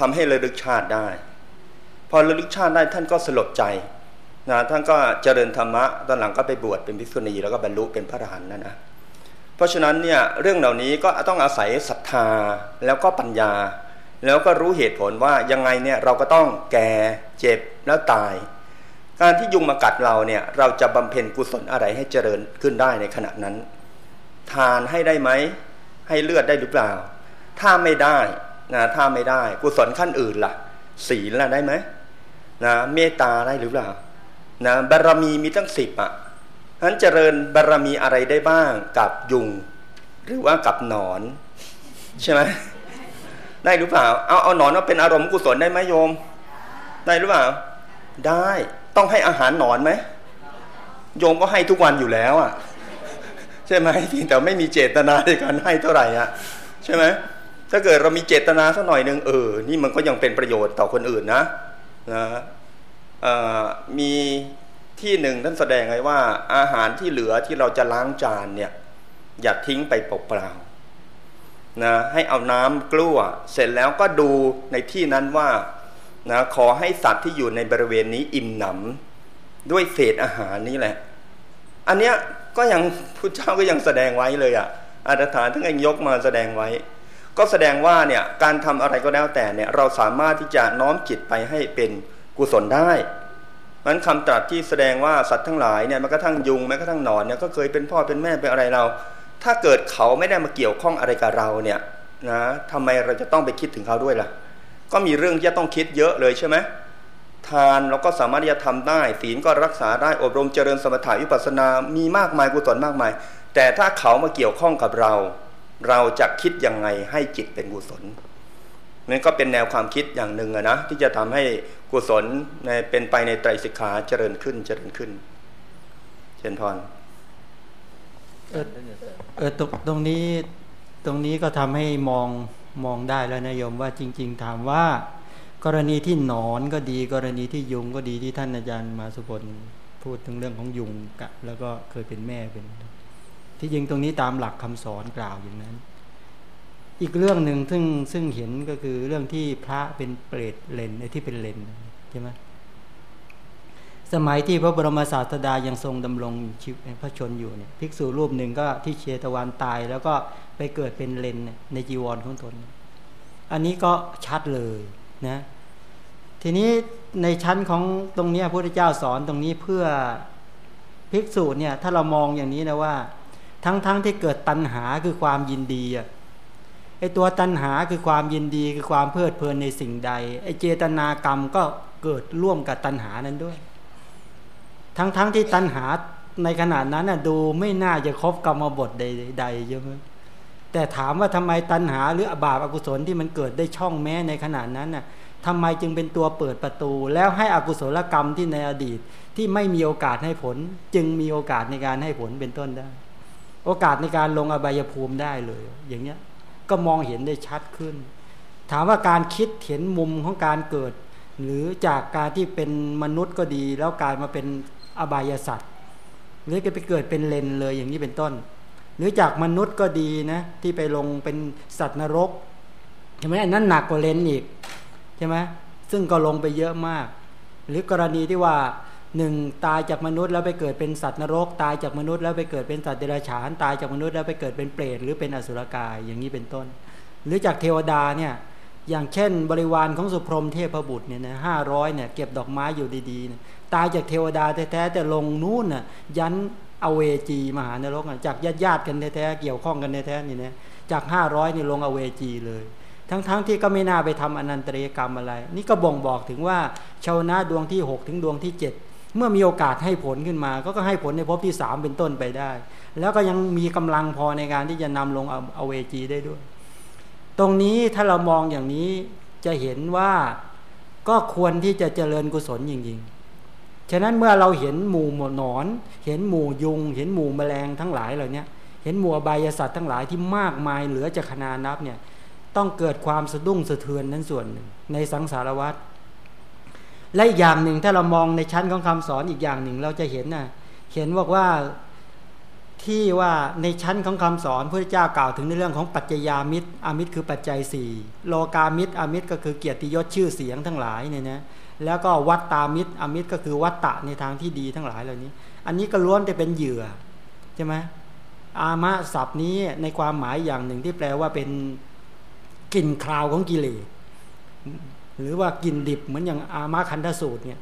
ทำให้ระลึกชาติได้ พอระลึกชาติได้ท่านก็สลดใจนะท่านก็เจริญธรรมะตอนหลังก็ไปบวชเป็นภิกษุณีแล้วก็บรรลุเป็นพระอรหันต์นะนะเพราะฉะนั้นเนี่ยเรื่องเหล่านี้ก็ต้องอาศัยศรัทธาแล้วก็ปัญญา แล้วก็รู้เหตุผลว่ายังไงเนี่ยเราก็ต้องแก่เจ็บแล้วตาย การที่ยุงมากัดเราเนี่ยเราจะบำเพ็ญกุศลอะไรให้เจริญขึ้นได้ในขณะนั้น ทานให้ได้ไหมให้เลือดได้หรือเปล่า ถ้าไม่ได้ นะถ้าไม่ได้ กุศลขั้นอื่นล่ะ ศีลล่ะได้ไหมนะเมตตาได้หรือเปล่านะบารมีมีตั้งสิบอะนั้นเจริญบารมีอะไรได้บ้างกับยุง หรือว่ากับหนอน ใช่ไหมได้หรือเปล่า เอาเอาหนอนมาเป็นอารมณ์กุศลได้ไหมโยม ได้หรือเปล่า ได้ต้องให้อาหารหนอนไหมโยมก็ให้ทุกวันอยู่แล้วอะ ใช่ไหมแต่ไม่มีเจตนาในการให้เท่าไหร่อะ ใช่ไหม ถ้าเกิดเรามีเจตนาสักหน่อยหนึ่งเออ นี่มันก็ยังเป็นประโยชน์ต่อคนอื่นนะนะมีที่หนึ่งท่านแสดงไว้ว่า อาหารที่เหลือที่เราจะล้างจานเนี่ย อย่าทิ้งไปเปล่าๆนะให้เอาน้ำกลั้วเสร็จแล้วก็ดูในที่นั้นว่านะขอให้สัตว์ที่อยู่ในบริเวณนี้อิ่มหนำด้วยเศษอาหารนี้แหละ อันเนี้ยก็ยังพุทธเจ้าก็ยังแสดงไว้เลยอะ่ะอาตฐานทั้งเองยกมาแสดงไว้ ก็แสดงว่าเนี่ยการทำอะไรก็แล้วแต่เนี่ยเราสามารถที่จะน้อมจิตไปให้เป็นกุศลได้มันคำตรัสที่แสดงว่าสัตว์ทั้งหลายเนี่ยแม้กระทั่งยุงแม้กระทั่งหนอนเนี่ยก็เคยเป็นพ่อเป็นแม่เป็นอะไรเรา ถ้าเกิดเขาไม่ได้มาเกี่ยวข้องอะไรกับเราเนี่ยนะทำไมเราจะต้องไปคิดถึงเขาด้วยล่ะ ก็มีเรื่องที่จะต้องคิดเยอะเลยใช่ไหมทานเราก็สามารถที่จะทำได้ศีลก็รักษาได้อบรมเจริญสมถะวิปัสสนา มีมากมายกุศลมากมาย แต่ถ้าเขามาเกี่ยวข้องกับเรา เราจะคิดยังไงให้จิตเป็นกุศลนั่นก็เป็นแนวความคิดอย่างหนึ่งนะที่จะทำให้กุศลในเป็นไปในไตรสิกขาเจริญขึ้นเจริญขึ้น เชนพรเออเออตรงตรงนี้ตรงนี้ก็ทำให้มองมองได้แล้วนะโยมว่าจริง ๆ ถามว่า กรณีที่หนอนก็ดี กรณีที่ยุงก็ดีที่ท่านอาจารย์มาสุพลพูดถึงเรื่องของยุงกะแล้วก็เคยเป็นแม่เป็น ที่จริงตรงนี้ตามหลักคำสอนกล่าวอย่างนั้น อีกเรื่องหนึ่งซึ่งซึ่งเห็นก็คือเรื่องที่พระเป็นเปรตเลนไอ้ที่เป็นเลนใช่ไหมสมัยที่พระบรมศาสดายังทรงดำรงชีวิตพระชนอยู่เนี่ยภิกษุรูปหนึ่งก็ที่เชตวันตายแล้วก็ไปเกิดเป็นเลนในจีวรของตน อันนี้ก็ชัดเลยนะทีนี้ในชั้นของตรงนี้พระพุทธเจ้าสอนตรงนี้เพื่อภิกษุเนี่ยถ้าเรามองอย่างนี้นะว่า ทั้งๆทที่เกิดตัณหาคือความยินดีอะไอตัวตัณหาคือความยินดีคือความเพลิดเพลินในสิ่งใดไอเจตนากรรมก็เกิดร่วมกับตัณหานั้นด้วย ทั้งๆทที่ตัณหาในขนาดนั้นน่ะดูไม่น่าจะครบกรรมบทใดๆใช่ไหมแต่ถามว่าทำไมตัณหาหรืออบาปอกุศลที่มันเกิดได้ช่องแม้ในขนาดนั้นน่ะทำไมจึงเป็นตัวเปิดประตู แล้วให้อกุศลกรรมที่ในอดีตที่ไม่มีโอกาสให้ผล จึงมีโอกาสในการให้ผลเป็นต้นได้ โอกาสในการลงอบายภูมิได้เลย อย่างเนี้ยก็มองเห็นได้ชัดขึ้น ถามว่าการคิดเห็นมุมของการเกิด หรือจากการที่เป็นมนุษย์ก็ดี แล้วกลายมาเป็นอบายสัตว์หรือจะไปเกิดเป็นเลนเลยอย่างนี้เป็นต้น หรือจากมนุษย์ก็ดีนะที่ไปลงเป็นสัตว์นรกใช่ไหมนั้นหนักกว่าเลนอีกใช่ไหมซึ่งก็ลงไปเยอะมาก หรือกรณีที่ว่า หนึ่งตายจากมนุษย์แล้วไปเกิดเป็นสัตว์นรก ตายจากมนุษย์แล้วไปเกิดเป็นสัตว์เดรัจฉาน ตายจากมนุษย์แล้วไปเกิดเป็นเปรตหรือเป็นอสุรกายอย่างนี้เป็นต้น หรือจากเทวดาเนี่ยอย่างเช่น บริวารของสุพรหมเทพบุตรเนี่ยนะห้าร้อยเนี่ยเก็บดอกไม้อยู่ดีๆ ตายจากเทวดาแท้ๆแต่ลงนู่นน่ะยันอเวจีมหานรกจากญาติญาติกันแท้ๆเกี่ยวข้องกันแท้ๆนี่นะจากห้าร้อยนี่ลงอเวจีเลยทั้งๆทที่ก็ไม่น่าไปทำอนันตริยกรรมอะไร นี่ก็บ่งบอกถึงว่าชาวนาดวงที่ 6 ถึงดวงที่ 7 เมื่อมีโอกาสให้ผลขึ้นมา ก็ก็ให้ผลในภพที่สามเป็นต้นไปได้ แล้วก็ยังมีกำลังพอในการที่จะนำลงเอาเวจีได้ด้วย ตรงนี้ถ้าเรามองอย่างนี้จะเห็นว่าก็ควรที่จะเจริญกุศลจริงๆ ฉะนั้นเมื่อเราเห็นหมู่หมนอน เห็นหมู่ยุง เห็นหมู่แมลงทั้งหลายเหล่านี้เห็นหมู่อบายสัตว์ทั้งหลายที่มากมายเหลือจะขนานับเนี่ยต้องเกิดความสะดุ้งสะเทือนนั้นส่วนหนึ่งในสังสารวัฏ และอีกอย่างหนึ่งถ้าเรามองในชั้นของคำสอนอีกอย่างหนึ่งเราจะเห็นนะเห็นบอกว่าที่ว่าในชั้นของคำสอนพระเจ้ากล่าวถึงในเรื่องของปัจจยามิตรอามิตรคือปัจจัยสี่โลกามิตรอามิตรก็คือเกียรติยศชื่อเสียงทั้งหลายเนี่ยนะแล้วก็วัตตามิตรอามิตรก็คือวัตตะในทางที่ดีทั้งหลายเหล่านี้ อันนี้ก็ล้วนจะเป็นเหยื่อใช่ไหมอามะศัพท์นี้ในความหมายอย่างหนึ่งที่แปลว่าเป็นกลิ่นคราวของกิเลส หรือว่ากลิ่นดิบเหมือนอย่างอามาคันธสูตรเนี่ย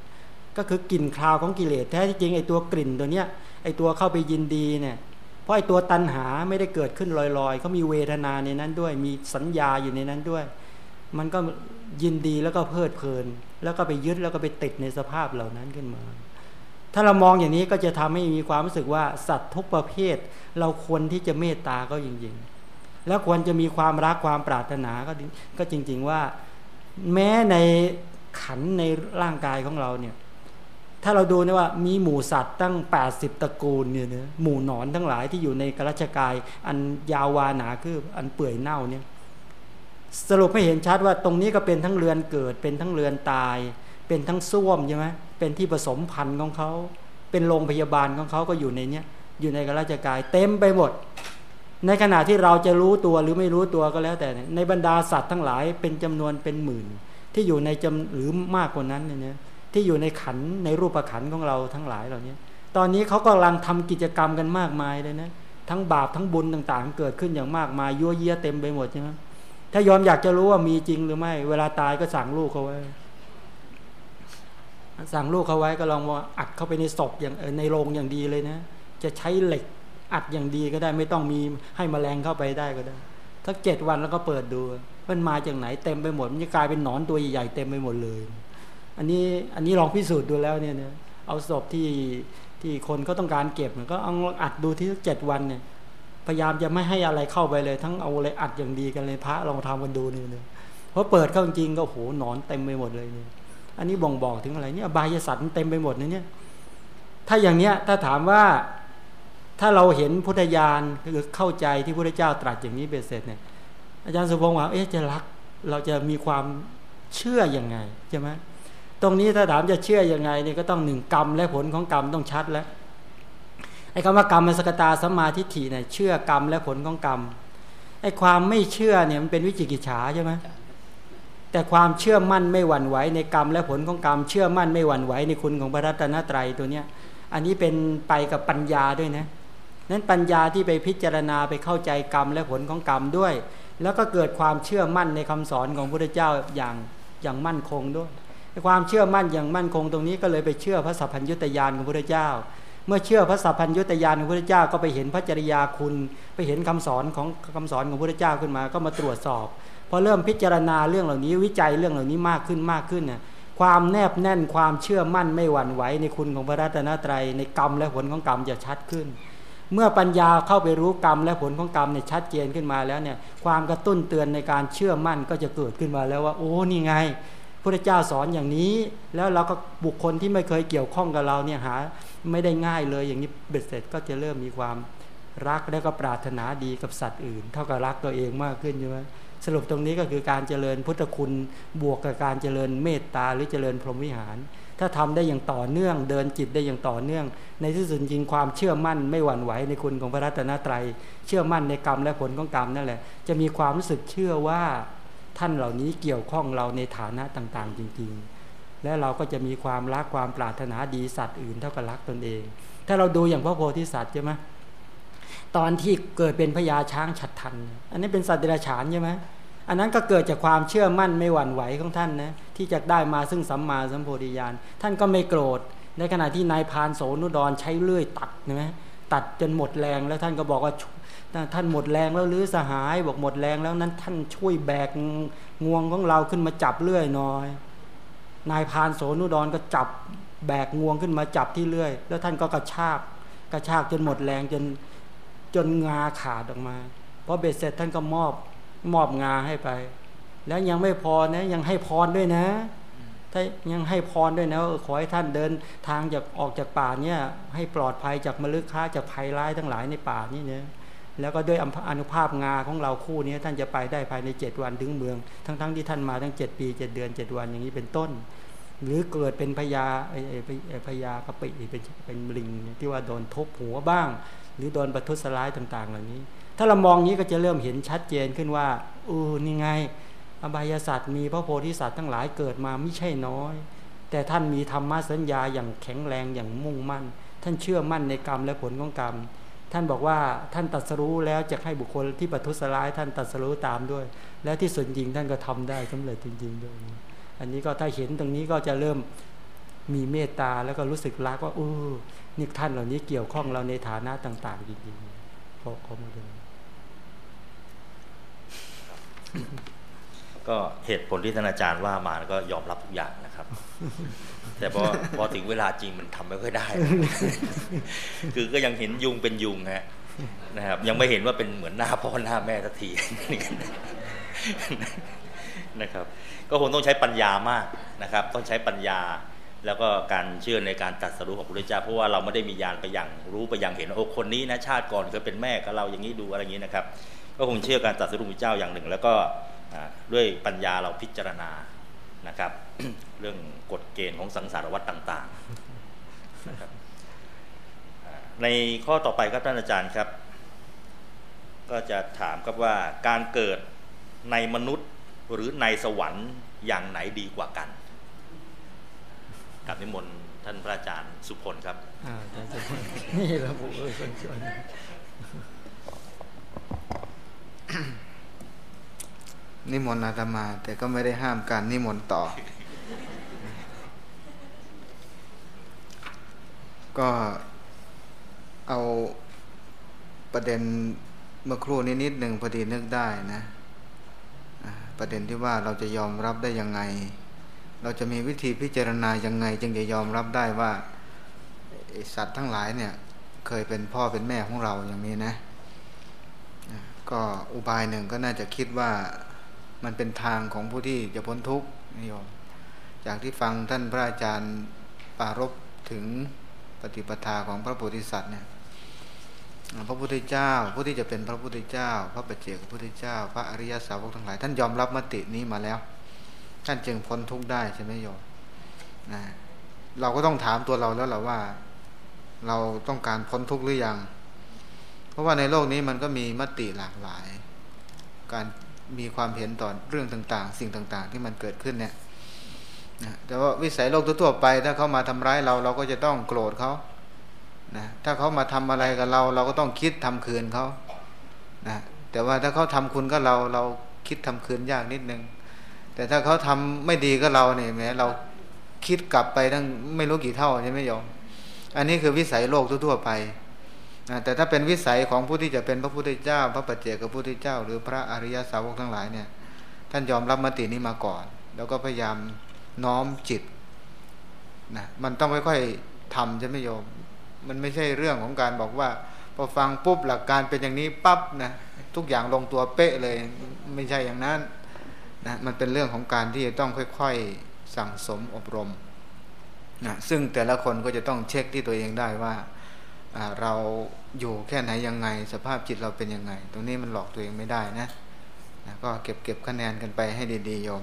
ก็คือกลิ่นคราวของกิเลสแท้ที่จริงไอ้ตัวกลิ่นตัวเนี้ยไอ้ตัวเข้าไปยินดีเนี่ยเพราะไอ้ตัวตัณหาไม่ได้เกิดขึ้นลอยๆเขามีเวทนาในนั้นด้วย มีสัญญาอยู่ในนั้นด้วย มันก็ยินดีแล้วก็เพลิดเพลิน แล้วก็ไปยึดแล้วก็ไปติดในสภาพเหล่านั้นขึ้นมา ถ้าเรามองอย่างนี้ก็จะทำให้มีความรู้สึกว่าสัตว์ทุกประเภท เราควรที่จะเมตตาก็จริงๆ แล้วควรจะมีความรักความปรารถนาก็ก็จริง ๆ ว่า แม้ในขันในร่างกายของเราเนี่ย ถ้าเราดูนะว่ามีหมูสัตว์ตั้ง 80ตระกูลเนี่ยนะหมูหนอนทั้งหลายที่อยู่ในกระชกาย อันยาววานาคืออันเปื่อยเน่าเนี่ย สรุปให้เห็นชัดว่าตรงนี้ก็เป็นทั้งเรือนเกิด เป็นทั้งเรือนตาย เป็นทั้งส้วมใช่ไหมเป็นที่ผสมพันธุ์ของเขา เป็นโรงพยาบาลของเขาก็อยู่ในเนี้ยอยู่ในกระชกาย เต็มไปหมด ในขณะที่เราจะรู้ตัวหรือไม่รู้ตัวก็แล้วแต่ ในบรรดาสัตว์ทั้งหลายเป็นจำนวนเป็นหมื่น ที่อยู่ในจำหรือมากกว่านั้นเนี่ยที่อยู่ในขันในรูปขันของเราทั้งหลายเหล่านี้ตอนนี้เขากำลังทำกิจกรรมกันมากมายเลยนะทั้งบาปทั้งบุญต่างๆ เกิดขึ้นอย่างมากมายยั่วเยี่ยเต็มไปหมดใช่ไหมถ้ายอมอยากจะรู้ว่ามีจริงหรือไม่ เวลาตายก็สั่งลูกเขาไว้ สั่งลูกเขาไว้ก็ลองว่าอัดเข้าไปในศพอย่างในโรงอย่างดีเลยนะ จะใช้เหล็ก อัดอย่างดีก็ได้ไม่ต้องมีให้มแมลงเข้าไปได้ก็ได้สักเจ็ดวันแล้วก็เปิดดู มันมาจากไหนเต็มไปหมด มันจะกลายเป็นหนอนตัวใหญ่ๆเต็มไปหมดเลย อันนี้อันนี้ลองพิสูจน์ดูแล้วเนี่ยนะเอาศพที่ที่คนก็ต้องการเก็บก็เอาอัดดูที่เจ็ดวันเนี่ย พยายามจะไม่ให้อะไรเข้าไปเลย ทั้งเอาอะไรอัดอย่างดีกันเลยพระลองทำกันดูนี่เนี่ยเพราะเปิดเข้าจริงก็โหนอนเต็มไปหมดเลยเนี่ยอันนี้บ่งบอกถึงอะไรเนี่ยบายสัตว์เต็มไปหมดเนี่ยถ้าอย่างเนี้ยถ้าถามว่า ถ้าเราเห็นพุทธญาณคือเข้าใจที่พระเจ้าตรัสอย่างนี้เบ็ดเสร็จเนี่ยอาจารย์สุพงศ์ว่าเอ๊ะจะรัก เราจะมีความเชื่ออยังไงใช่ไหมตรงนี้ถ้าถามจะเชื่ออยังไงเนี่ยก็ต้องหนึ่งกรรมและผลของกรรมต้องชัดแล้วไอ้คำว่ากรรมสกตาสัมมาทิฏฐิเนี่ยเชื่อกรรมและผลของกรรมไอ้ความไม่เชื่อเนี่ยมันเป็นวิจิกิจฉาใช่ไหมแต่ความเชื่อมั่นไม่หวั่นไหวในกรรมและผลของกรรมเชื่อมั่นไม่หวั่นไหวในคุณของพระรัตนตรัยตัวเนี้ยอันนี้เป็นไปกับปัญญาด้วยนะ นั้นปัญญาที่ไปพิจารณาไปเข้าใจกรรมและผลของกรรมด้วย แล้วก็เกิดความเชื่อมั่นในคำสอนของพระเจ้าอย่างอย่างมั่นคงด้วยความเชื่อมั่นอย่างมั่นคงตรงนี้ก็เลยไปเชื่อพระสัพพัญญุตยานของพระเจ้า เมื่อเชื่อพระสัพพัญญุตยานของพระเจ้าก็ไปเห็นพระจริยาคุณ ไปเห็นคำสอนของคำสอนของพระเจ้าขึ้นมา ก็มาตรวจสอบพอเริ่มพิจารณาเรื่องเหล่านี้วิจัยเรื่องเหล่านี้มากขึ้นมากขึ้นเนี่ยความแนบแน่นความเชื่อมั่นไม่หวั่นไหวในคุณของพระรัตนตรัยในกรรมและผลของกรรมจะชัดขึ้น เมื่อปัญญาเข้าไปรู้กรรมและผลของกรรมเนี่ยชัดเจนขึ้นมาแล้วเนี่ยความกระตุ้นเตือนในการเชื่อมั่นก็จะเกิดขึ้นมาแล้วว่า โอ้นี่ไงพระเจ้าสอนอย่างนี้ แล้วเราก็บุคคลที่ไม่เคยเกี่ยวข้องกับเราเนี่ยหา ไม่ได้ง่ายเลยอย่างนี้เบ็ดเสร็จก็จะเริ่มมีความรักแล้วก็ปรารถนาดีกับสัตว์อื่น เท่ากับรักตัวเองมากขึ้นใช่ไหมสรุปตรงนี้ก็คือการเจริญพุทธคุณบวกกับการเจริญเมตตาหรือเจริญพรหมวิหาร ถ้าทำได้อย่างต่อเนื่อง เดินจิตได้อย่างต่อเนื่อง ในที่สุดจริงความเชื่อมั่นไม่หวั่นไหวในคุณของพระรัตนตรัย เชื่อมั่นในกรรมและผลของกรรมนั่นแหละ จะมีความรู้สึกเชื่อว่าท่านเหล่านี้เกี่ยวข้องเราในฐานะต่างๆ จริง ๆ และเราก็จะมีความรักความปรารถนาดีสัตว์อื่นเท่ากับรักตนเอง ถ้าเราดูอย่างพระโพธิสัตว์ใช่ไหมตอนที่เกิดเป็นพญาช้างฉัดทัน อันนี้เป็นสัตว์เดรัจฉานใช่ไหม อันนั้นก็เกิดจากความเชื่อมั่นไม่หวั่นไหวของท่านนะที่จะได้มาซึ่งสัมมาสัมโพธิญาณท่านก็ไม่โกรธ ในขณะที่นายพานโสนุดรใช้เลื่อยตัดนะตัดจนหมดแรงแล้วท่านก็บอกว่าท่านหมดแรงแล้วหรือสหายบอกหมดแรงแล้วนั้นท่านช่วยแบกงวงของเราขึ้นมาจับเลื่อยหน่อย นายพานโสนุดรก็จับแบกงวงขึ้นมาจับที่เลื่อย แล้วท่านก็กระชากกระชากจนหมดแรงจนจนงาขาดออกมาพอเบ็ดเสร็จท่านก็มอบ มอบงาให้ไป แล้วยังไม่พอนะ ยังให้พรด้วยนะ ถ้ายังให้พรด้วยนะขอให้ท่านเดินทางจากออกจากป่าเนี่ยให้ปลอดภัยจากมลึกค้าจากภัยร้ายทั้งหลายในป่านี่เนี่ยแล้วก็ด้วยอนุภาพงาของเราคู่นี้ท่านจะไปได้ภายในเจ็ดวันถึงเมือง ทั้งๆทที่ท่านมาทั้งเจ็ดปีเจ็ดเดือนเจ็ดวันอย่างนี้เป็นต้น หรือเกิดเป็นพญาพญากระปิเป็นเป็นลิงที่ว่าโดนทบหัวบ้าง หรือโดนประทุษร้ายต่าง ๆ เหล่านี้ ถ้าเรามองนี้ก็จะเริ่มเห็นชัดเจนขึ้นว่าอู้นี่ไง อบายศาสตร์มีพระโพธิสัตว์ทั้งหลายเกิดมาไม่ใช่น้อย แต่ท่านมีธรรมะสัญญาอย่างแข็งแรงอย่างมุ่งมั่น ท่านเชื่อมั่นในกรรมและผลของกรรม ท่านบอกว่าท่านตัดสรู้แล้วจะให้บุคคลที่ประทุษร้าย ท่านตัดสรู้ตามด้วย และที่สุดจริงท่านก็ทำได้สำเร็จจริงๆด้วยอันนี้ก็ถ้าเห็นตรงนี้ก็จะเริ่มมีเมตตาแล้วก็รู้สึกรักว่าอู้นี่ท่านเหล่านี้เกี่ยวข้องเราในฐานะต่าง ๆ จริงๆเขาเขามาดู ก็เหตุผลที่ท่านอาจารย์ว่ามาก็ยอมรับทุกอย่างนะครับ แต่พอพอถึงเวลาจริงมันทำไม่ค่อยได้ คือก็ยังเห็นยุงเป็นยุงฮะนะครับ ยังไม่เห็นว่าเป็นเหมือนหน้าพ่อหน้าแม่สักทีนะครับ ก็คงต้องใช้ปัญญามากนะครับ ต้องใช้ปัญญาแล้วก็การเชื่อในการตัดสรุปของพระพุทธเจ้าเพราะว่าเราไม่ได้มียานไปอย่างรู้ไปอย่างเห็นโอ้คนนี้นะชาติก่อนเคยเป็นแม่กับเราอย่างนี้ดูอะไรอย่างนี้นะครับ ก็คงเชื่อการตัดสรุปพระเจ้าอย่างหนึ่ง แล้วก็ด้วยปัญญาเราพิจารณานะครับ เรื่องกฎเกณฑ์ของสังสารวัฏต่างๆนะครับในข้อต่อไปครับท่านอาจารย์ครับ ก็จะถามครับว่าการเกิดในมนุษย์หรือในสวรรค์อย่างไหนดีกว่ากันกับนิมนต์ท่านพระอาจารย์สุพลครับอ่าท่านสุพลนี่ระบุเออคนชวน นิมนต์อาตมา แต่ก็ไม่ได้ห้ามการนิมนต์ต่อ ก็เอาประเด็นเมื่อครู่นี้นิดหนึ่งพอดีนึกได้นะประเด็นที่ว่าเราจะยอมรับได้ยังไง เราจะมีวิธีพิจารณายังไง จึงจะยอมรับได้ว่าสัตว์ทั้งหลายเนี่ย เคยเป็นพ่อเป็นแม่ของเราอย่างนี้นะ ก็อุบายหนึ่งก็น่าจะคิดว่ามันเป็นทางของผู้ที่จะพ้นทุกข์นิยมจากที่ฟังท่านพระอาจารย์ปารบถึงปฏิปทาของพระโพธิสัตว์เนี่ยพระพุทธเจ้าผู้ที่จะเป็นพระพุทธเจ้า พระปัจเจกพระพุทธเจ้า พระอริยสาวกทั้งหลาย ท่านยอมรับมตินี้มาแล้ว ท่านจึงพ้นทุกข์ได้ใช่ไหมโยมนะเราก็ต้องถามตัวเราแล้วแหละว่า เราต้องการพ้นทุกข์หรือยัง ราะว่าในโลกนี้มันก็มีมติหลากหลาย การมีความเห็นต่อเรื่องต่าง ๆ สิ่งต่าง ๆ ที่มันเกิดขึ้นเนี่ยนะแต่ว่าวิสัยโลกทั่วไป ถ้าเขามาทำร้ายเราเราก็จะต้องโกรธเขานะถ้าเขามาทำอะไรกับเรา เราก็ต้องคิดทำคืนเขานะแต่ว่าถ้าเขาทำคุณกับเราเราคิดทำคืนยากนิดนึง แต่ถ้าเขาทำไม่ดีก็เราเนี่ยแม้เราคิดกลับไปตั้งไม่รู้กี่เท่าใช่ไหมโยมอันนี้คือวิสัยโลกทั่วๆไป แต่ถ้าเป็นวิสัยของผู้ที่จะเป็นพระพุทธเจ้า พระปัจเจกพระพุทธเจ้า หรือพระอริยสาวกทั้งหลายเนี่ยท่านยอมรับมตินี้มาก่อน แล้วก็พยายามน้อมจิตนะมันต้องค่อยๆทำใช่ไหมโยม มันไม่ใช่เรื่องของการบอกว่า พอฟังปุ๊บหลักการเป็นอย่างนี้ปั๊บนะทุกอย่างลงตัวเป๊ะเลย ไม่ใช่อย่างนั้นนะมันเป็นเรื่องของการที่จะต้องค่อยๆสั่งสมอบรมนะซึ่งแต่ละคนก็จะต้องเช็คที่ตัวเองได้ว่า เราอยู่แค่ไหนยังไง สภาพจิตเราเป็นยังไง ตรงนี้มันหลอกตัวเองไม่ได้นะนะก็เก็บเก็บคะแนนกันไปให้ดีๆโยม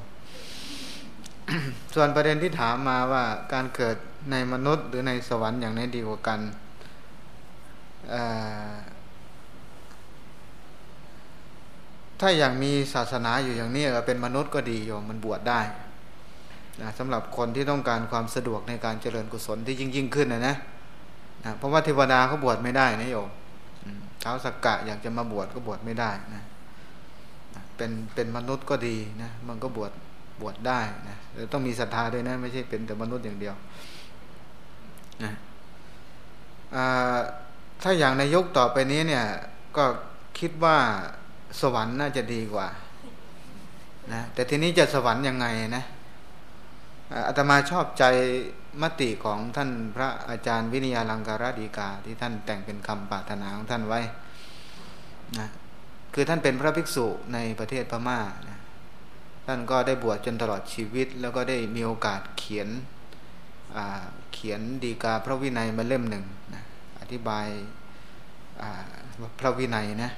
ส่วนประเด็นที่ถามมาว่าการเกิดในมนุษย์หรือในสวรรค์อย่างไหนดีกว่ากันถ้าอย่างมีศาสนาอยู่อย่างนี้เป็นมนุษย์ก็ดีโยมมันบวชได้นะสำหรับคนที่ต้องการความสะดวกในการเจริญกุศลที่ยิ่งยิ่งขึ้นนะนะ นะเพราะว่าเทวดาเขาบวชไม่ได้นะโยมเท้าสักกะอยากจะมาบวชก็บวชไม่ได้นะเป็นเป็นมนุษย์ก็ดีนะมันก็บวชบวชได้นะต้องมีศรัทธาด้วยนะ ไม่ใช่เป็นแต่มนุษย์อย่างเดียวนะถ้าอย่างในยุคต่อไปนี้เนี่ย ก็คิดว่าสวรรค์น่าจะดีกว่านะแต่ทีนี้จะสวรรค์ยังไงนะอาตมาชอบใจ มติของท่านพระอาจารย์วินยาลังการดีกาที่ท่านแต่งเป็นคำปรารถนาของท่านไว้นะคือท่านเป็นพระภิกษุในประเทศพม่านะท่านก็ได้บวชจนตลอดชีวิต แล้วก็ได้มีโอกาสเขียนเขียนดีกาพระวินัยมาเล่มหนึ่งนะอธิบายพระวินัยนะ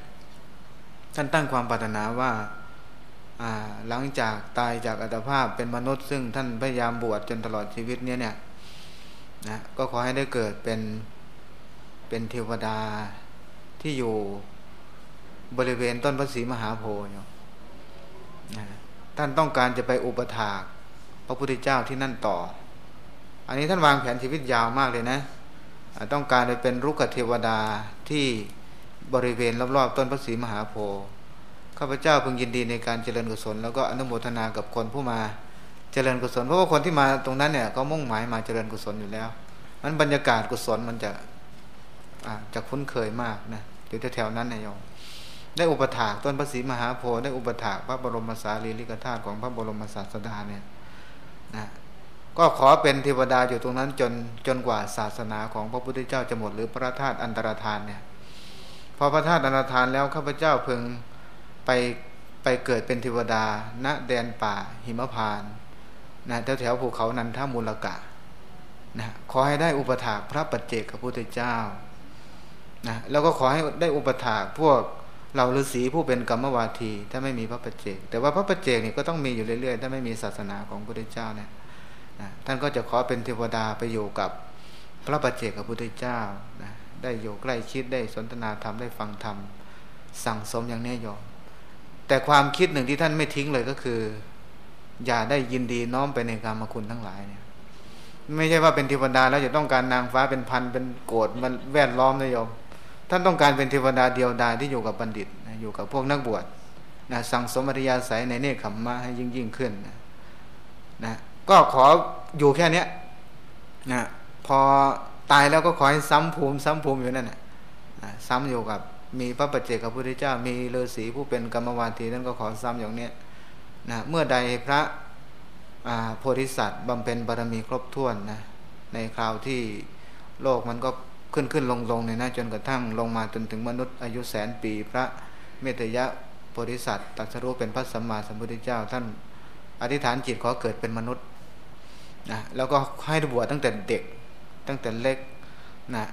ท่านตั้งความปรารถนาว่าหลังจากตายจากอัตภาพเป็นมนุษย์ ซึ่งท่านพยายามบวชจนตลอดชีวิตเนี้ยเนี่ย นะก็ขอให้ได้เกิดเป็นเป็นเทวดาที่อยู่บริเวณต้นพระศรีมหาโพธิ์ท่านต้องการจะไปอุปถากพระพุทธเจ้าที่นั่นต่อ อันนี้ท่านวางแผนชีวิตยาวมากเลยนะ ต้องการไปเป็นรุกขเทวดาที่บริเวณรอบๆต้นพระศรีมหาโพธิ์ข้าพเจ้าพึงยินดีในการเจริญกุศลแล้วก็อนุโมทนากับคนผู้มา จริญกุศลเพราะว่าคนที่มาตรงนั้นเนี่ยก็มุ่งหมายมาเจริญกุศลอยู่แล้วมันบรรยากาศกุศลมันจะจะคุ้นเคยมากนะอยู่แถวๆนั้นนายโยมได้อุปถากต้นพระศรีมหาโพธิ์ได้อุปถากพระบรมสารีริกธาตุของพระบรมศาสดาเนี่ยนะก็ขอเป็นเทวดาอยู่ตรงนั้นจนจนกว่าศาสนาของพระพุทธเจ้าจะหมดหรือพระธาตุอันตรธานเนี่ยพอพระธาตุอันตรธานแล้วข้าพเจ้าเพึงไปไปเกิดเป็นเทวดาณแดนป่าหิมพาน นะแถวแถวภูเขานันทมูลกะนะขอให้ได้อุปถากพระปัจเจกพระพุทธเจ้านะแล้วก็ขอให้ได้อุปถากพวกเราฤาษีผู้เป็นกรรมวาทีถ้าไม่มีพระปัจเจก แต่ว่าพระปัจเจกนี่ก็ต้องมีอยู่เรื่อยๆ ถ้าไม่มีศาสนาของพระพุทธเจ้าเนี่ยนะท่านก็จะขอเป็นเทวดาไปอยู่กับพระปัจเจกพระพุทธเจ้านะได้อยู่ใกล้ชิดได้สนทนาธรรมได้ฟังธรรมสั่งสมอย่างแน่ยอมแต่ความคิดหนึ่งที่ท่านไม่ทิ้งเลยก็คือ อย่าได้ยินดีน้อมไปในการมคุณทั้งหลายเนี่ย ไม่ใช่ว่าเป็นเทวดาแล้วจะต้องการนางฟ้าเป็นพันเป็นโกดมันแวดล้อมนะโยม ท่านต้องการเป็นเทวดาเดียวดายที่อยู่กับบัณฑิตอยู่กับพวกนักบวชนะสั่งสมอริยาสายในเนคขมมะให้ยิ่งยิ่งขึ้นนะนะก็ขออยู่แค่เนี้ยนะพอตายแล้วก็ขอให้ซ้ำภูมิซ้ำภูมิอยู่นั่นนะซ้ำอยู่กับมีพระปัจเจกพระพุทธเจ้า มีฤาษีผู้เป็นกรรมวาทีนั่นก็ขอซ้ำอย่างเนี้ย นะเมื่อใดพระโพธิสัตว์บำเพ็ญบารมีครบถ้วนนะในคราวที่โลกมันก็ขึ้นขึ้นลงลงเนี่ยนะจนกระทั่งลงมาจนถึงมนุษย์อายุแสนปี พระเมตยะโพธิสัตว์ตัดสรู้เป็นพระสัมมาสัมพุทธเจ้า ท่านอธิษฐานจิตขอเกิดเป็นมนุษย์นะแล้วก็ให้บวชตั้งแต่เด็กตั้งแต่เล็กนะ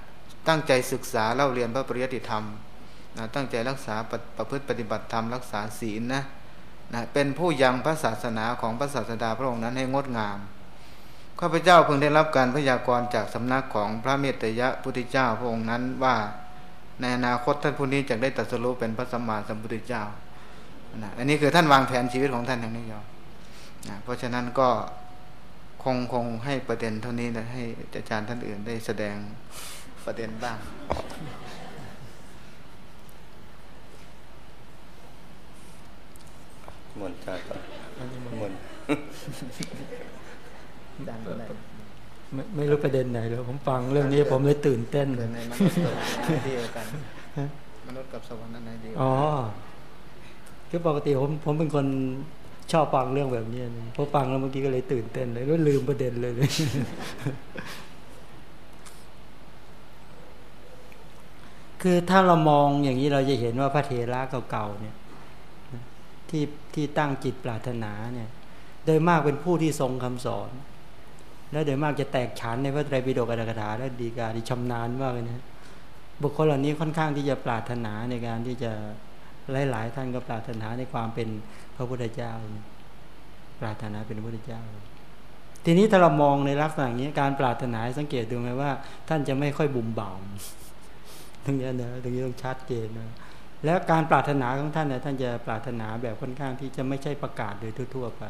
ตั้งใจศึกษาเล่าเรียนพระปริยติธรรมนะตั้งใจรักษาประพฤติปฏิบัติธรรมรักษาศีลนะ นะเป็นผู้ยังพระศาสนาของพระศาสดาพระองค์นั้นให้งดงามข้าพเจ้าเพิ่งได้รับการพยากรณ์จากสำนักของพระเมตยะพุทธเจ้าพระองค์นั้นว่าในอนาคตท่านผู้นี้จะได้ตรัสรู้เป็นพระสัมมาสัมพุทธเจ้านะอันนี้คือท่านวางแผนชีวิตของท่านอย่างนี้ยอมนะเพราะฉะนั้นก็คงคงให้ประเด็นเท่านี้นะให้อาจารย์ท่านอื่นได้แสดงประเด็นบ้าง มนจ้ามนดังไม่ไม่รู้ประเด็นไหนเลยผมฟังเรื่องนี้ผมเลยตื่นเต้นเลยในมนุษย์เดียวกันมนุษย์กับสวรรค์นั้นเดียวอ๋อคือปกติผมผมเป็นคนชอบฟังเรื่องแบบนี้พอฟังแล้วเมื่อกี้ก็เลยตื่นเต้นเลยแล้วลืมประเด็นเลยเลยคือถ้าเรามองอย่างนี้เราจะเห็นว่าพระเทระเก่าๆเนี่ย ที่ที่ตั้งจิตปรารถนาเนี่ยโดยมากเป็นผู้ที่ทรงคำสอน และโดยมากจะแตกฉานในพระไตรปิฎกอัตถกถาและดีกาที่ชำนาญมากเลยนะบุคคลเหล่านี้ค่อนข้างที่จะปรารถนาในการที่จะหลาย ๆ ท่านก็ปรารถนาในความเป็นพระพุทธเจ้า ปรารถนาเป็นพระพุทธเจ้า ทีนี้ถ้าเรามองในลักษณะนี้การปรารถนาสังเกตดูไหมว่า ท่านจะไม่ค่อยบุ่มบ่ามตรงนี้นะตรงนี้ต้องชัดเจนนะ แล้วการปรารถนาของท่านเนี่ยท่านจะปรารถนาแบบค่อนข้างที่จะไม่ใช่ประกาศโดยทั่ว ๆ ไป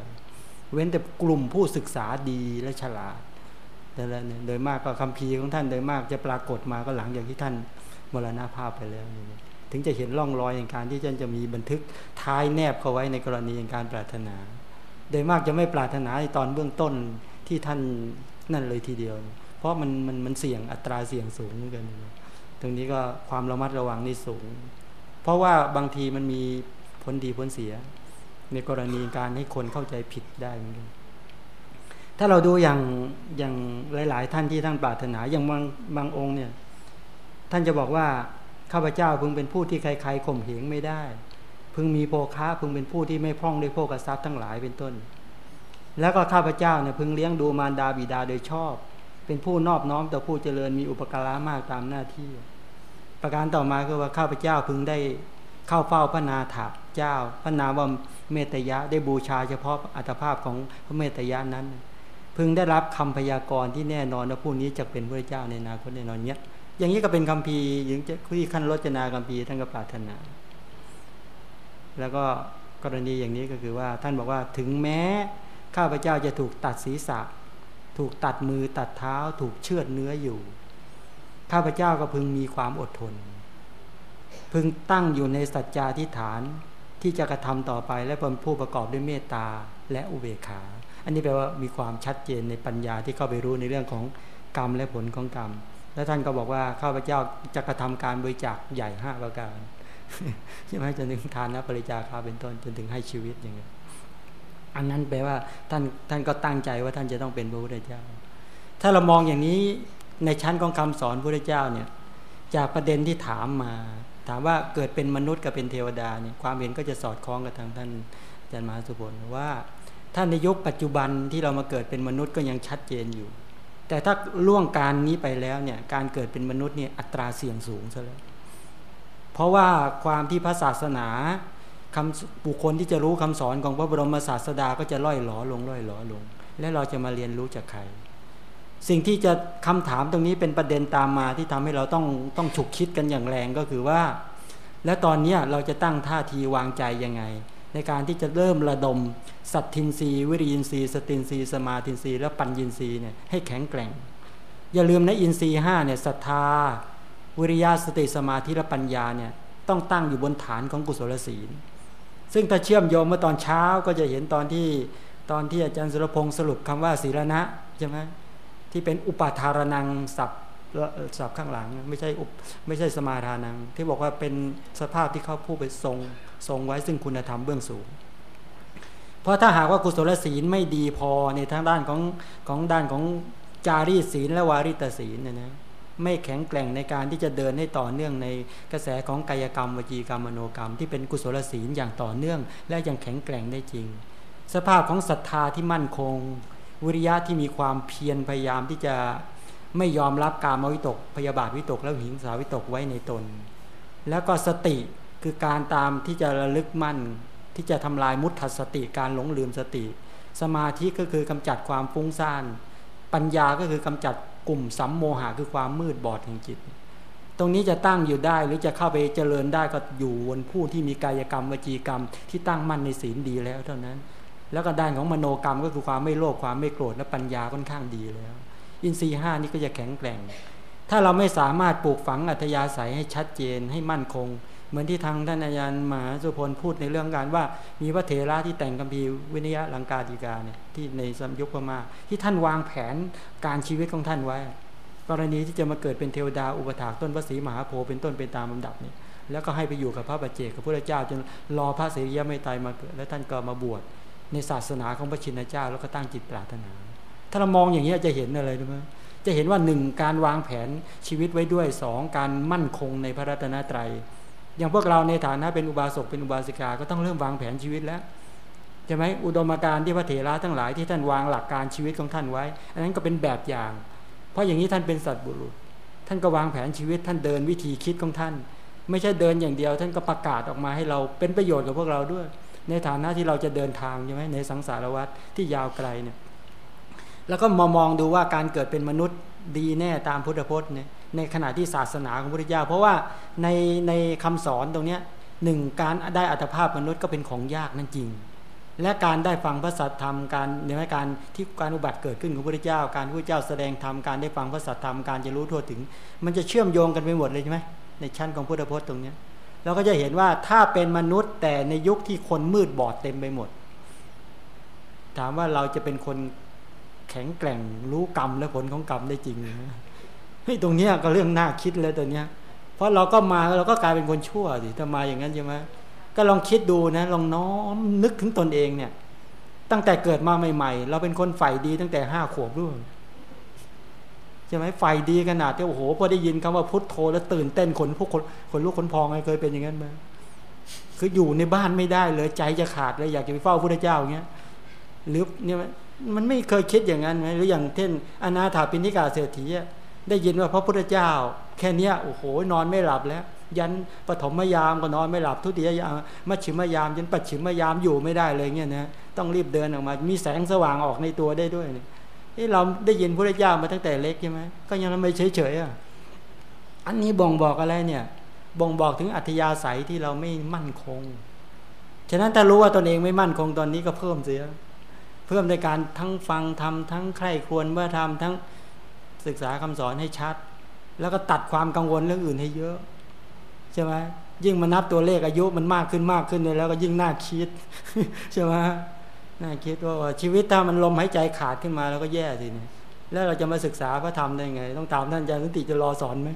เว้นแต่กลุ่มผู้ศึกษาดีและฉลาดแต่ละเนี่ยโดยมากก็คำพีของท่านโดยมากจะปรากฏมาก็หลังจากที่ท่านมรณาภาพไปแล้วถึงจะเห็นร่องรอยในการที่ท่านจะมีบันทึกท้ายแนบเข้าไว้ในกรณีในการปรารถนา โดยมากจะไม่ปรารถนาในตอนเบื้องต้นที่ท่านนั่นเลยทีเดียว เพราะมันมันมันเสี่ยงอัตราเสี่ยงสูงเหมือนกัน ตรงนี้ก็ความระมัดระวังนี่สูง เพราะว่าบางทีมันมีผลดีผลเสีย ในกรณีการให้คนเข้าใจผิดได้เหมือนกันถ้าเราดูอย่างอย่างหลาย ๆ ท่านที่ท่านปรารถนาอย่างบางบางองค์เนี่ย ท่านจะบอกว่าข้าพเจ้าพึงเป็นผู้ที่ใครๆข่มเหงไม่ได้ พึงมีโภคะพึงเป็นผู้ที่ไม่พร่องด้วยโภกทรัพย์ทั้งหลายเป็นต้น แล้วก็ข้าพเจ้าเนี่ยพึงเลี้ยงดูมารดาบิดาโดยชอบ เป็นผู้นอบน้อมต่อผู้เจริญมีอุปการะมากตามหน้าที่ ประการต่อมาคือว่าข้าพเจ้าพึงได้เข้าเฝ้าพระนาถาเจ้า พระนาว่าเมตยะได้บูชาเฉพาะอัตภาพของพระเมตยะนั้น พึงได้รับคำพยากรณ์ที่แน่นอนว่าผู้นี้จะเป็นพระเจ้าในอนาคตแน่นอนเนี้ย อย่างนี้ก็เป็นคำพีอย่างที่ขั้นรจนาคำพีท่านก็ปรารถนา แล้วก็กรณีอย่างนี้ก็คือว่าท่านบอกว่าถึงแม้ข้าพเจ้าจะถูกตัดศีรษะ ถูกตัดมือตัดเท้า ถูกเชือดเนื้ออยู่ ข้าพเจ้าก็พึงมีความอดทน พึงตั้งอยู่ในสัจจาธิฐานที่จะกระทำต่อไปและเป็นผู้ประกอบด้วยเมตตาและอุเบกขา อันนี้แปลว่ามีความชัดเจนในปัญญาที่เข้าไปรู้ในเรื่องของกรรมและผลของกรรม และท่านก็บอกว่าข้าพเจ้าจะกระทำการบริจาคใหญ่ห้าประการใช่ไหมจนถึงทานนะบริจาคาเป็นต้นจนถึงให้ชีวิตอย่างเงี้ยอันนั้นแปลว่าท่านท่านก็ตั้งใจว่าท่านจะต้องเป็นพระพุทธเจ้า ถ้าเรามองอย่างนี้ ในชั้นของคำสอนพระเจ้าเนี่ยจากประเด็นที่ถามมา ถามว่าเกิดเป็นมนุษย์กับเป็นเทวดาเนี่ยความเห็นก็จะสอดคล้องกับทางท่านอาจารย์มหาสุพลว่าท่านในยุคปัจจุบันที่เรามาเกิดเป็นมนุษย์ก็ยังชัดเจนอยู่ แต่ถ้าล่วงการนี้ไปแล้วเนี่ยการเกิดเป็นมนุษย์เนี่ยอัตราเสี่ยงสูงซะแล้วเพราะว่าความที่พระศาสนาคำบุคคลที่จะรู้คำสอนของพระบรมศาสดาก็จะล่อยหลอลงล่อยหลอลง และเราจะมาเรียนรู้จากใคร สิ่งที่จะคำถามตรงนี้เป็นประเด็นตามมาที่ทำให้เราต้องต้องฉุกคิดกันอย่างแรงก็คือว่า และตอนนี้เราจะตั้งท่าทีวางใจยังไง ในการที่จะเริ่มระดม สัตทินรีวิริยินรีสตินรีสมาทินรีและปัญญินรีเนี่ยให้แข็งแกร่ง อย่าลืมนะอินทรีห้าเนี่ยศรัทธา วิริยะสติสมาธิและปัญญาเนี่ยต้องตั้งอยู่บนฐานของกุศลศีล ซึ่งถ้าเชื่อมโยงเมื่อตอนเช้าก็จะเห็นตอนที่ตอนที่อาจารย์สุรพงศ์สรุปคำว่าศีลนะใช่ไหม ที่เป็นอุปาทารนังสับสับข้างหลัง ไม่ใช่ไม่ใช่สมาทานัง ที่บอกว่าเป็นสภาพที่เขาพูดไปทรงทรงไว้ซึ่งคุณธรรมเบื้องสูง เพราะถ้าหากว่ากุศลศีลไม่ดีพอในทางด้านของของด้านของจารีศีลและวาริตศีลเนี่ยนะไม่แข็งแกร่งในการที่จะเดินให้ต่อเนื่องในกระแสของกายกรรมวจีกรรมมโนกรรม ที่เป็นกุศลศีลอย่างต่อเนื่อง และยังแข็งแกร่งได้จริง สภาพของศรัทธาที่มั่นคง วิริยะที่มีความเพียรพยายามที่จะไม่ยอมรับการมวิตก พยาบาทวิตก และหิงสาวิตกไว้ในตน แล้วก็สติคือการตามที่จะระลึกมั่น ที่จะทำลายมุตถสติการหลงลืมสติ สมาธิก็คือกำจัดความฟุ้งซ่านปัญญาก็คือกำจัดกลุ่มสัมโมหะคือความมืดบอดแห่งจิต ตรงนี้จะตั้งอยู่ได้หรือจะเข้าไปเจริญได้ก็อยู่บนผู้ที่มีกายกรรมวจีกรรมที่ตั้งมั่นในศีลดีแล้วเท่านั้น แล้วก็ด้านของมโนกรรมก็คือความไม่โลภความไม่โกรธและปัญญาค่อนข้างดีแล้ว อินทรีห้านี้ก็จะแข็งแกร่ง ถ้าเราไม่สามารถปลูกฝังอัธยาศัยให้ชัดเจนให้มั่นคง เหมือนที่ทางท่านอาจารย์มหาสุพลพูดในเรื่องการว่า มีพระเถระที่แต่งกัมพีวินยะลังกาติกาเนี่ยที่ในสมยุคพม่าที่ท่านวางแผนการชีวิตของท่านไว้ กรณีที่จะมาเกิดเป็นเทวดาอุปถากต้นพระศรีมหาโพธิ์เป็นต้นเป็นตามลำดับนี่แล้วก็ให้ไปอยู่กับพระบัจเจกกับพระเจ้าจนรอพระเสรียไม่ตายมาเกิดแล้วท่านก็มาบวช ในศาสนาของพระชินเจ้า แล้วก็ตั้งจิตปรารถนา ถ้าเรามองอย่างนี้จะเห็นอะไรรู้ไหมจะเห็นว่าหนึ่งการวางแผนชีวิตไว้ด้วยสองการมั่นคงในพระรัตนตรัย อย่างพวกเราในฐานะเป็นอุบาสกเป็นอุบาสิกาก็ต้องเริ่มวางแผนชีวิตแล้วใช่ไหมอุดมการที่พระเถระทั้งหลายที่ท่านวางหลักการชีวิตของท่านไว้ อันนั้นก็เป็นแบบอย่าง เพราะอย่างนี้ท่านเป็นสัตว์บุรุษ ท่านก็วางแผนชีวิตท่านเดินวิธีคิดของท่าน ไม่ใช่เดินอย่างเดียว ท่านก็ประกาศออกมาให้เราเป็นประโยชน์กับพวกเราด้วย ในฐานะที่เราจะเดินทางใช่ไหมในสังสารวัฏที่ยาวไกลเนี่ยแล้วก็มามองดูว่าการเกิดเป็นมนุษย์ดีแน่ตามพุทธพจน์เนี่ยในขณะที่ศาสนาของพระพุทธเจ้า เพราะว่าในในคำสอนตรงเนี้ยหนึ่งการได้อัตภาพมนุษย์ก็เป็นของยากนั่นจริง และการได้ฟังพระสัทธรรมการในการที่การอุบัติเกิดขึ้นของพระเจ้า การพระเจ้าแสดงธรรมการได้ฟังพระสัทธรรมการจะรู้ทั่วถึง มันจะเชื่อมโยงกันไปหมดเลยใช่ไหมในชั้นของพุทธพจน์ตรงนี้ เราก็จะเห็นว่าถ้าเป็นมนุษย์แต่ในยุคที่คนมืดบอดเต็มไปหมด ถามว่าเราจะเป็นคนแข็งแกร่งรู้กรรมและผลของกรรมได้จริงไหมเฮ้ยตรงนี้ก็เรื่องน่าคิดเลยตัวเนี้ย เพราะเราก็มาเราก็กลายเป็นคนชั่วสิถ้ามาอย่างนั้นใช่ไหมก็ลองคิดดูนะลองน้อมนึกถึงตนเองเนี่ย ตั้งแต่เกิดมาใหม่ ๆ เราเป็นคนฝ่ายดีตั้งแต่ห้าขวบด้วย ใช่ไหมฝ่ายดีขนาดที่โอ้โหพอได้ยินคำว่าพุทโธแล้วตื่นเต้นขนพวกคนคนลูกคนพองไงเคยเป็นอย่างนั้นไหมคืออยู่ในบ้านไม่ได้เลยใจจะขาดเลยอยากจะไปเฝ้าพระเจ้าอย่างเงี้ยหรือเนี่ยมันไม่เคยคิดอย่างนั้นไหมหรืออย่างเช่นอนาถาปิณิกาเศรษฐีได้ยินว่าพระพุทธเจ้า แค่เนี้ยโอ้โห นอนไม่หลับแล้ว ยันปฐมยามก็นอนไม่หลับทุติยยามมัชชิมยามยันปัจฉิมยามอยู่ไม่ได้เลยเนี่ยนะต้องรีบเดินออกมา มีแสงสว่างออกในตัวได้ด้วยนี่ เราได้ยินพระเจ้ามาตั้งแต่เล็กใช่ไหมก็ยังไม่เฉยเฉยอะอันนี้บ่งบอกอะไรเนี่ย บ่งบอกถึงอัธยาศัยที่เราไม่มั่นคง ฉะนั้นถ้ารู้ว่าตนเองไม่มั่นคงตอนนี้ก็เพิ่มเสีย เพิ่มในการทั้งฟังทำทั้งใคร่ควรเมื่อทำทั้งศึกษาคำสอนให้ชัด แล้วก็ตัดความกังวลเรื่องอื่นให้เยอะใช่ไหมยิ่งมานับตัวเลขอายุมันมากขึ้นมากขึ้นเลยแล้วก็ยิ่งน่าคิดใช่ไหม น่าคิดว่าชีวิตถ้ามันลมหายใจขาดขึ้นมาแล้วก็แย่สิเนี่ยแล้วเราจะมาศึกษาพระธรรมได้ไง ต้องตามท่านอาจารย์สันติจะรอสอนไหม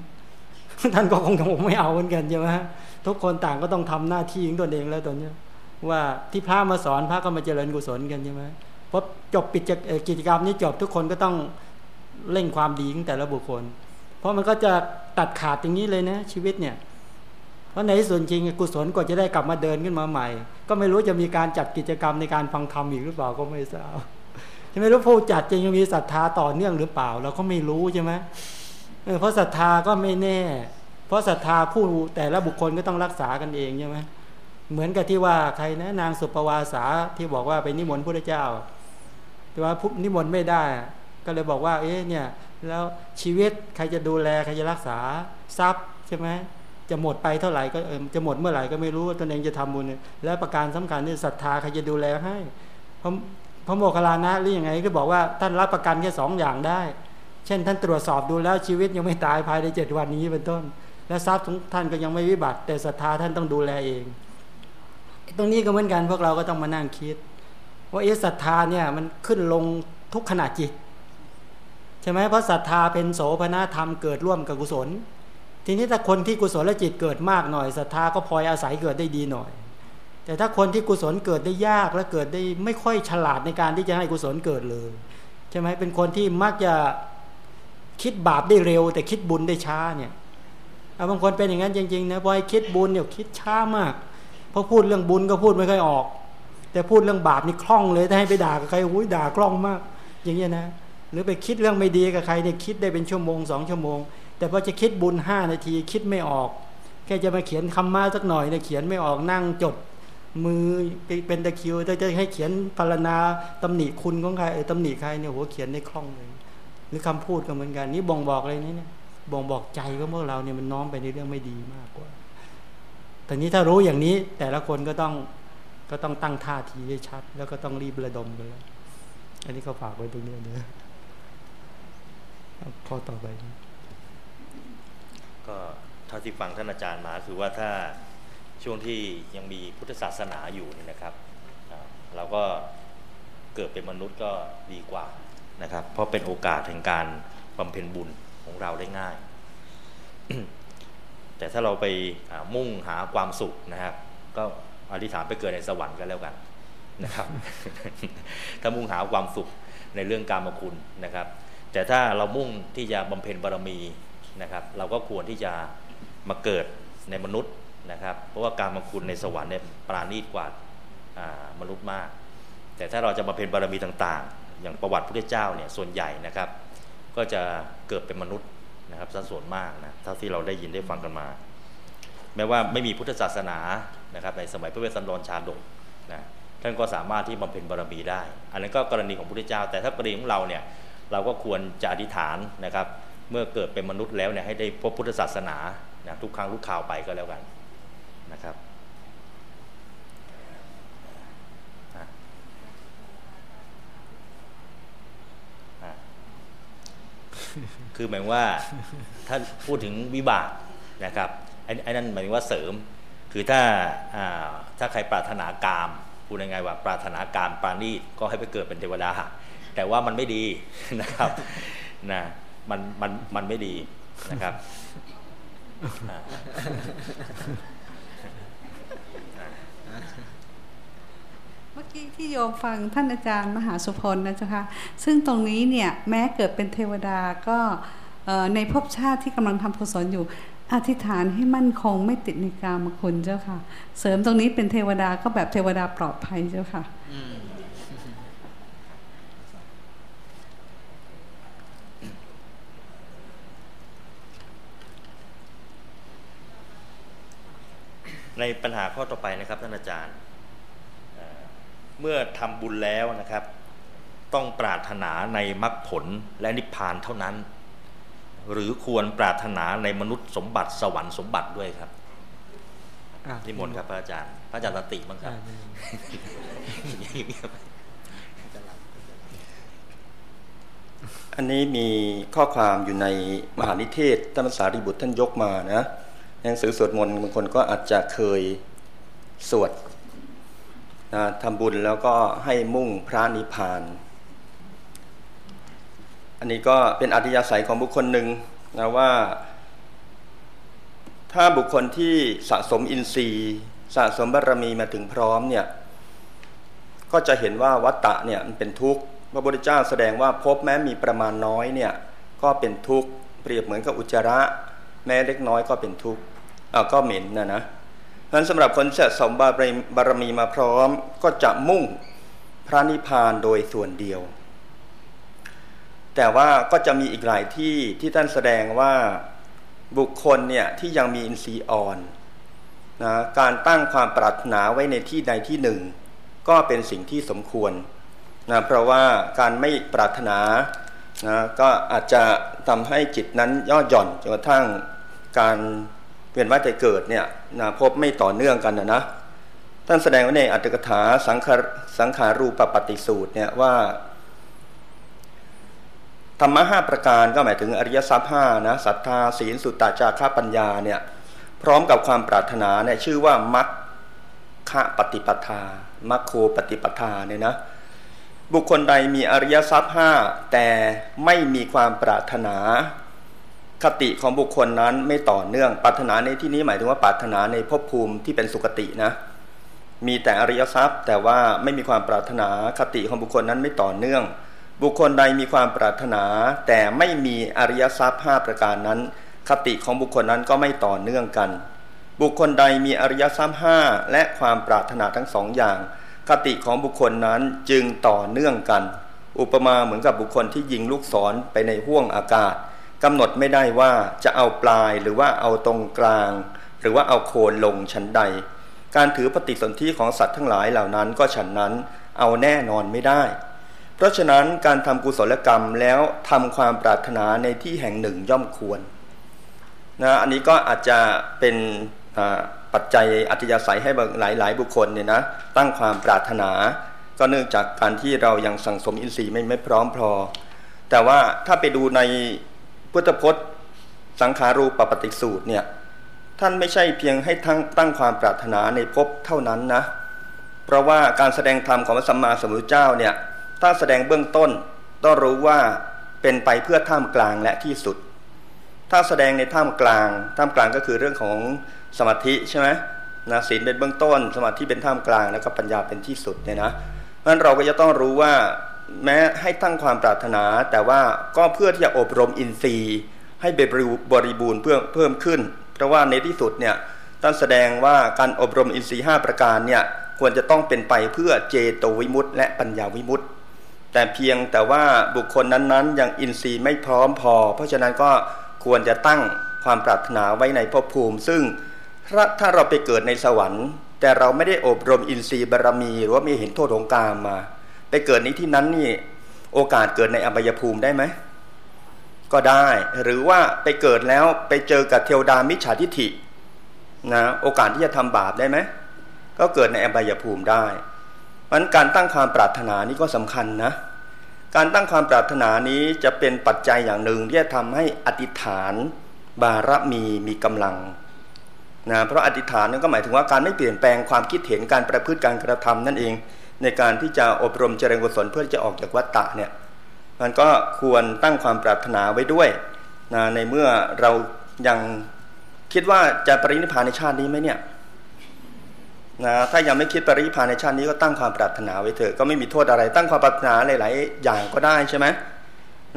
ท่านก็คงจะไม่เอาเหมือนกันใช่ไหมทุกคนต่างก็ต้องทำหน้าที่ของตนเองแล้วตอนนี้ว่าที่พระมาสอนพระก็มาเจริญกุศลกันใช่ไหมพอจบปิดกิจกรรมนี้จบทุกคนก็ต้องเร่งความดีของแต่ละบุคคล เพราะมันก็จะตัดขาดอย่างนี้เลยนะชีวิตเนี่ย เพราะในส่วนจริงกุศลก็จะได้กลับมาเดินขึ้นมาใหม่ ก็ไม่รู้จะมีการจัดกิจกรรมในการฟังธรรมอีกหรือเปล่าก็ไม่ทราบใช่ไหมรู้ผู้จัดจริงยังมีศรัทธาต่อเนื่องหรือเปล่าเราก็ไม่รู้ใช่ไหมเพราะศรัทธาก็ไม่แน่ เพราะศรัทธาผู้แต่ละบุคคลก็ต้องรักษากันเองใช่ไหมเหมือนกับที่ว่าใครนะนางสุปวาสาที่บอกว่าไปนิมนต์พระเจ้า แต่ว่านิมนต์ไม่ได้ ก็เลยบอกว่า เอ๊ะเนี่ย แล้วชีวิตใครจะดูแลใครจะรักษาทรัพย์ใช่ไหม จะหมดไปเท่าไหร่ก็จะหมดเมื่อไหร่ก็ไม่รู้ตนเองจะทำบุญแล้วประการสำคัญนี่ศรัทธาใครจะดูแลให้พระพระโมคคัลลานะหรือยังไงก็บอกว่าท่านรับประกันแค่สองอย่างได้ เช่น ท่านตรวจสอบดูแล้วชีวิตยังไม่ตายภายในเจ็ดวันนี้เป็นต้น และทรัพย์ของท่านก็ยังไม่วิบัติ แต่ศรัทธาท่านต้องดูแลเอง ตรงนี้ก็เหมือนกันพวกเราก็ต้องมานั่งคิด ว่าเอศรัทธาเนี่ยมันขึ้นลงทุกขณะจิตใช่ไหมเพราะศรัทธาเป็นโสภณธรรมเกิดร่วมกับกุศล ทีนี้ถ้าคนที่กุศลจิตเกิดมากหน่อยศรัทธาก็พลอยอาศัยเกิดได้ดีหน่อย แต่ถ้าคนที่กุศลเกิดได้ยากและเกิดได้ไม่ค่อยฉลาดในการที่จะให้กุศลเกิดเลยใช่ไหมเป็นคนที่มักจะคิดบาปได้เร็ว แต่คิดบุญได้ช้าเนี่ยเอาบางคนเป็นอย่างนั้นจริงๆนะพอคิดบุญเนี่ยคิดช้ามากพอพูดเรื่องบุญก็พูดไม่ค่อยออก แต่พูดเรื่องบาปนี่คล่องเลยถ้าให้ไปด่ากับใครอุ้ยด่าคล่องมาก อย่างเงี้ยนะ หรือไปคิดเรื่องไม่ดีกับใครเนี่ยคิดได้เป็นชั่วโมงสองชั่วโมง แต่พอจะคิดบุญห้านาทีคิดไม่ออก แค่จะมาเขียนคำมาสักหน่อยเนี่ยเขียนไม่ออกนั่งจด มือเป็นตะคิวจะให้เขียนพารณาตำหนิคุณของใครตำหนิใครเนี่ยโหเขียนได้คล่องเลย หรือคำพูดก็เหมือนกัน นี่บ่งบอกอะไรนี่เนี่ยบ่งบอกใจของพวกเราเนี่ยมันน้อมไปในเรื่องไม่ดีมากกว่าแต่นี้ถ้ารู้อย่างนี้แต่ละคนก็ต้องก็ต้องตั้งท่าทีให้ชัด แล้วก็ต้องรีบระดมกันแล้วอันนี้เขาฝากไว้ตรงนี้เนอะพอต่อไป ก็เท่าที่ฟังท่านอาจารย์มาคือว่าถ้าช่วงที่ยังมีพุทธศาสนาอยู่นี่นะครับเราก็เกิดเป็นมนุษย์ก็ดีกว่านะครับ เพราะเป็นโอกาสแห่งการบำเพ็ญบุญของเราได้ง่าย แต่ถ้าเราไปมุ่งหาความสุขนะครับ ก็อธิษฐานไปเกิดในสวรรค์ก็แล้วกันนะครับ ถ้ามุ่งหาความสุขในเรื่องการมคุณนะครับ แต่ถ้าเรามุ่งที่จะบำเพ็ญบารมี นะครับ เราก็ควรที่จะมาเกิดในมนุษย์นะครับ เพราะว่าการมาคุณในสวรรค์เนี่ยปราณีตกว่ามนุษย์มาก แต่ถ้าเราจะมาเป็นบารมีต่างๆ อย่างประวัติพระเจ้าเนี่ยส่วนใหญ่นะครับ ก็จะเกิดเป็นมนุษย์นะครับสัดส่วนมากนะเท่าที่เราได้ยินได้ฟังกันมา แม้ว่าไม่มีพุทธศาสนานะครับ ในสมัยพระเวสสันดรชาดกนะท่านก็สามารถที่บำเพ็ญบารมีได้ อันนั้นก็กรณีของพระเจ้า แต่ถ้ากรณีของเราเนี่ยเราก็ควรจะอธิษฐานนะครับ เมื่อเกิดเป็นมนุษย์แล้วเนี่ยให้ได้พบพุทธศาสนานะทุกครั้งลูกข่าวไปก็แล้วกันนะครับคือหมายว่าถ้าพูดถึงวิบากนะครับไอ้นั่นหมายว่าเสริม คือถ้าถ้าใครปรารถนากามพูดยังไงว่าปรารถนากามปราณีตก็ให้ไปเกิดเป็นเทวดา แต่ว่ามันไม่ดีนะครับนะ มันมันมันไม่ดีนะครับเมื่อกี้ที่โยมฟังท่านอาจารย์มหาสุพลนะเจ้าค่ะซึ่งตรงนี้เนี่ยแม้เกิดเป็นเทวดาก็ในภพชาติที่กำลังทำกุศลอยู่อธิษฐานให้มั่นคงไม่ติดในกามคุณเจ้าค่ะ เสริมตรงนี้เป็นเทวดาก็แบบเทวดาปลอดภัยเจ้าค่ะ ในปัญหาข้อต่อไปนะครับท่านอาจารย์ เมื่อทำบุญแล้วนะครับ ต้องปรารถนาในมรรคผลและนิพพานเท่านั้น หรือควรปรารถนาในมนุษย์สมบัติสวรรค์สมบัติด้วยครับนิมนต์ครับพระอาจารย์ พระอาจารย์ตติบ้างครับอันนี้มีข้อความอยู่ในมหานิเทศธรรมสารีบุตรท่านยกมานะ หนังสือสวดมนต์บางคนก็อาจจะเคยสวดนะทำบุญแล้วก็ให้มุ่งพระนิพพาน อันนี้ก็เป็นอัธยาศัยของบุคคลหนึ่งนะว่า ถ้าบุคคลที่สะสมอินทรีย์ สะสมบารรมีมาถึงพร้อมเนี่ยก็จะเห็นว่าวัตตะเนี่ยมันเป็นทุกข์พระพุทธเจ้าแสดงว่าพบแม้มีประมาณน้อยเนี่ยก็เป็นทุกข์เปรียบเหมือนกับอุจจาระ แม้เล็กน้อยก็เป็นทุกข์ ก็เหม็นนะนะนั้นสำหรับคนสะสมบารมีมาพร้อม ก็จะมุ่งพระนิพพานโดยส่วนเดียว แต่ว่าก็จะมีอีกหลายที่ที่ท่านแสดงว่าบุคคลเนี่ยที่ยังมีอินทรีย์อ่อนนะการตั้งความปรารถนาไว้ในที่ใดที่หนึ่ง ก็เป็นสิ่งที่สมควรนะเพราะว่าการไม่ปรารถนานะก็อาจจะทำให้จิตนั้นย่อหย่อนจนกระทั่งการ เวียนว่ายใจเกิดเนี่ยนะพบไม่ต่อเนื่องกันนะนะท่านแสดงไว้ในอัตถกถาสังขาสังขารูปปฏิสูตรเนี่ยว่าธรรมะห้าประการก็หมายถึงอริยทรัพย์ห้านะศรัทธาศีลสุตตาจาระปัญญาเนี่ยพร้อมกับความปรารถนาเนี่ยชื่อว่ามัคคะปฏิปทามัคโคปฏิปทาเนี่ยนะบุคคลใดมีอริยทรัพย์ห้าแต่ไม่มีความปรารถนา คติของบุคคลนั้นไม่ต่อเนื่องปรารถนาในที่นี้หมายถึงว่าปรารถนาในภพภูมิที่เป็นสุคตินะ มีแต่อริยทรัพย์ แต่ว่าไม่มีความปรารถนาคติของบุคคลนั้นไม่ต่อเนื่อง บุคคลใดมีความปรารถนา แต่ไม่มีอริยทรัพย์ห้าประการนั้น คติของบุคคลนั้นก็ไม่ต่อเนื่องกัน บุคคลใดมีอริยทรัพย์ห้าและความปรารถนาทั้งสองอย่าง คติของบุคคลนั้นจึงต่อเนื่องกัน อุปมาเหมือนกับบุคคลที่ยิงลูกศรไปในห้วงอากาศ กำหนดไม่ได้ว่าจะเอาปลายหรือว่าเอาตรงกลาง หรือว่าเอาโคนลงชั้นใด การถือปฏิสนธิของสัตว์ทั้งหลายเหล่านั้นก็ฉันนั้นเอาแน่นอนไม่ได้ เพราะฉะนั้นการทำกุศลกรรมแล้วทำความปรารถนาในที่แห่งหนึ่งย่อมควรนะอันนี้ก็อาจจะเป็นปัจจัยอัธยาศัยให้หลายหลายบุคคลเนี่ยนะตั้งความปรารถนา ก็เนื่องจากการที่เรายังสังสมอินทรีย์ไม่ไม่พร้อมพอ แต่ว่าถ้าไปดูใน พุทธพจน์ สังขารูปปฏิสูตรเนี่ยท่านไม่ใช่เพียงให้ทั้งตั้งความปรารถนาในภพเท่านั้นนะ เพราะว่าการแสดงธรรมของพระสัมมาสัมพุทธเจ้าเนี่ยถ้าแสดงเบื้องต้นต้องรู้ว่าเป็นไปเพื่อท่ามกลางและที่สุด ถ้าแสดงในท่ามกลางท่ามกลางก็คือเรื่องของสมาธิใช่ไหมนะศีลเป็นเบื้องต้น สมาธิเป็นท่ามกลางแล้วก็ปัญญาเป็นที่สุดเนี่ยนะเพราะฉะนั้นเราก็จะต้องรู้ว่า แม้ให้ตั้งความปรารถนา แต่ว่าก็เพื่อที่จะอบรมอินทรีย์ ให้บริบูรณ์เพื่อเพิ่มขึ้น เพราะว่าในที่สุดเนี่ยท่านแสดงว่าการอบรมอินทรีย์5ประการเนี่ยควรจะต้องเป็นไปเพื่อเจโตวิมุตต์และปัญญาวิมุตต์แต่เพียงแต่ว่าบุคคลนั้นๆ ยังอินทรีย์ไม่พร้อมพอ เพราะฉะนั้นก็ควรจะตั้งความปรารถนาไว้ในภพภูมิ ซึ่งถ้าถ้าเราไปเกิดในสวรรค์ แต่เราไม่ได้อบรมอินทรีย์บารรมี หรือว่ามีเห็นโทษของกามมา ไปเกิดในที่นั้นนี่โอกาสเกิดในอบายภูมิได้ไหมก็ได้หรือว่าไปเกิดแล้วไปเจอกับเทวดามิจฉาทิฐินะโอกาสที่จะทำบาปได้ไหมก็เกิดในอบายภูมิได้เพราะการตั้งความปรารถนานี้ก็สำคัญนะการตั้งความปรารถนานี้จะเป็นปัจจัยอย่างหนึ่งที่จะทำให้อธิษฐานบารมีมีกำลังนะเพราะอธิษฐานนั่นก็หมายถึงว่าการไม่เปลี่ยนแปลงความคิดเห็นการประพฤติการกระทำนั่นเอง ในการที่จะอบรมเจริญกุศลเพื่อจะออกจากวัฏฏะเนี่ยมันก็ควรตั้งความปรารถนาไว้ด้วยนะในเมื่อเรายังคิดว่าจะปรินิพพานในชาตินี้ไหมเนี่ยนะถ้ายังไม่คิดปรินิพพานในชาตินี้ก็ตั้งความปรารถนาไว้เถอะก็ไม่มีโทษอะไร ตั้งความปรารถนาหลาย ๆ อย่างก็ได้ใช่ไหม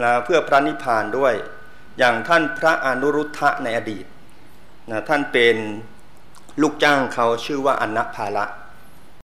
นะเพื่อพระนิพพานด้วย อย่างท่านพระอนุรุทธะในอดีตนะท่านเป็นลูกจ้างเขาชื่อว่าอนนภาละ